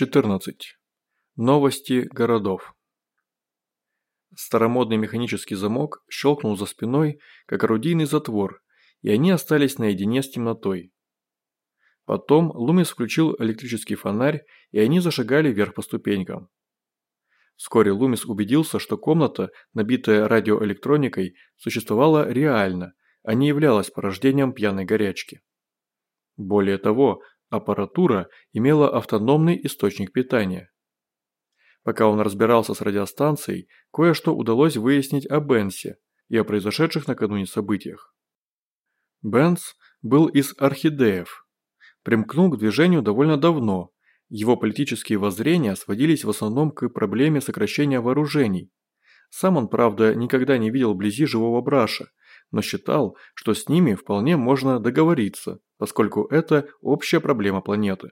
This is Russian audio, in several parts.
14. Новости городов. Старомодный механический замок щелкнул за спиной, как орудийный затвор, и они остались наедине с темнотой. Потом Лумис включил электрический фонарь, и они зашагали вверх по ступенькам. Вскоре Лумис убедился, что комната, набитая радиоэлектроникой, существовала реально, а не являлась порождением пьяной горячки. Более того, аппаратура имела автономный источник питания. Пока он разбирался с радиостанцией, кое-что удалось выяснить о Бенсе и о произошедших накануне событиях. Бенс был из орхидеев. Примкнул к движению довольно давно. Его политические воззрения сводились в основном к проблеме сокращения вооружений. Сам он, правда, никогда не видел вблизи живого браша, но считал, что с ними вполне можно договориться, поскольку это общая проблема планеты.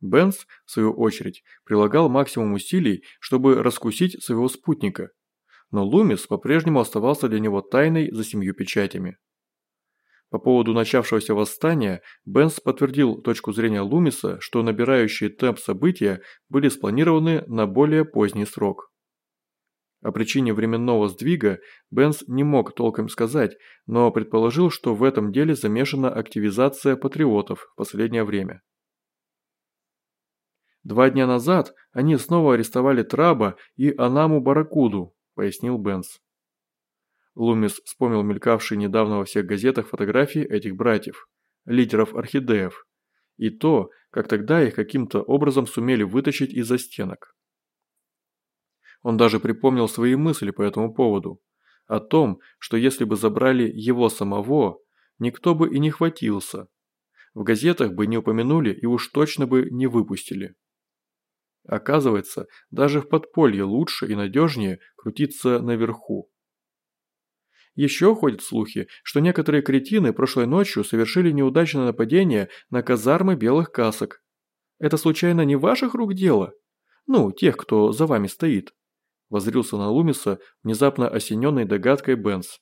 Бенс, в свою очередь, прилагал максимум усилий, чтобы раскусить своего спутника, но Лумис по-прежнему оставался для него тайной за семью печатями. По поводу начавшегося восстания, Бенс подтвердил точку зрения Лумиса, что набирающие темп события были спланированы на более поздний срок. О причине временного сдвига Бенс не мог толком сказать, но предположил, что в этом деле замешана активизация патриотов в последнее время. «Два дня назад они снова арестовали Траба и Анаму Баракуду», – пояснил Бенс. Лумис вспомнил мелькавшие недавно во всех газетах фотографии этих братьев, лидеров орхидеев, и то, как тогда их каким-то образом сумели вытащить из-за стенок. Он даже припомнил свои мысли по этому поводу. О том, что если бы забрали его самого, никто бы и не хватился. В газетах бы не упомянули и уж точно бы не выпустили. Оказывается, даже в подполье лучше и надежнее крутиться наверху. Еще ходят слухи, что некоторые кретины прошлой ночью совершили неудачное нападение на казармы белых касок. Это случайно не ваших рук дело? Ну, тех, кто за вами стоит возрился на Лумиса, внезапно осененной догадкой Бенс.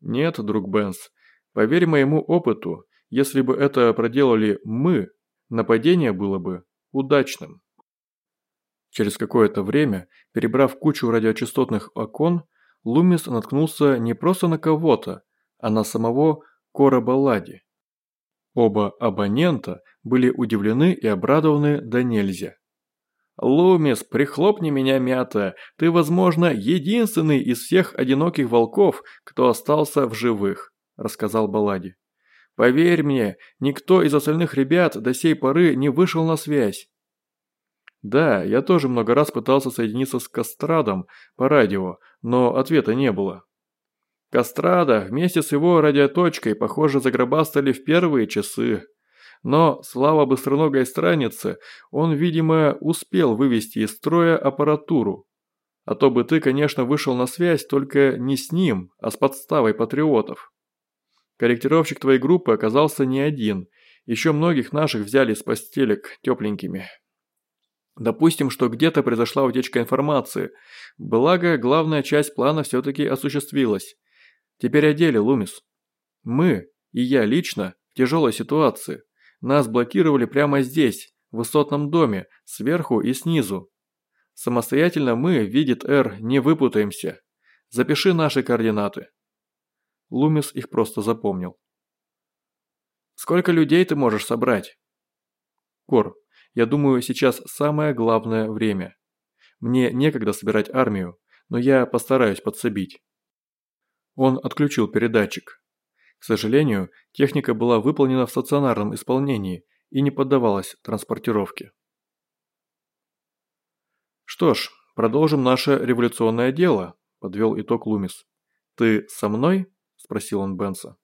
«Нет, друг Бенс, поверь моему опыту, если бы это проделали мы, нападение было бы удачным». Через какое-то время, перебрав кучу радиочастотных окон, Лумис наткнулся не просто на кого-то, а на самого Кора Баллади. Оба абонента были удивлены и обрадованы до нельзя. «Лумис, прихлопни меня, мята, ты, возможно, единственный из всех одиноких волков, кто остался в живых», – рассказал Балади. «Поверь мне, никто из остальных ребят до сей поры не вышел на связь». «Да, я тоже много раз пытался соединиться с Кастрадом по радио, но ответа не было». Кастрада вместе с его радиоточкой, похоже, загробастали в первые часы. Но, слава быстроногой странице, он, видимо, успел вывести из строя аппаратуру. А то бы ты, конечно, вышел на связь только не с ним, а с подставой патриотов. Корректировщик твоей группы оказался не один. Еще многих наших взяли с постелек тепленькими. Допустим, что где-то произошла утечка информации. Благо, главная часть плана все-таки осуществилась. Теперь о деле, Лумис. Мы, и я лично, в тяжелой ситуации. Нас блокировали прямо здесь, в высотном доме, сверху и снизу. Самостоятельно мы, видит Р, не выпутаемся. Запиши наши координаты». Лумис их просто запомнил. «Сколько людей ты можешь собрать?» «Кор, я думаю, сейчас самое главное время. Мне некогда собирать армию, но я постараюсь подсобить». Он отключил передатчик. К сожалению, техника была выполнена в стационарном исполнении и не поддавалась транспортировке. «Что ж, продолжим наше революционное дело», – подвел итог Лумис. «Ты со мной?» – спросил он Бенса.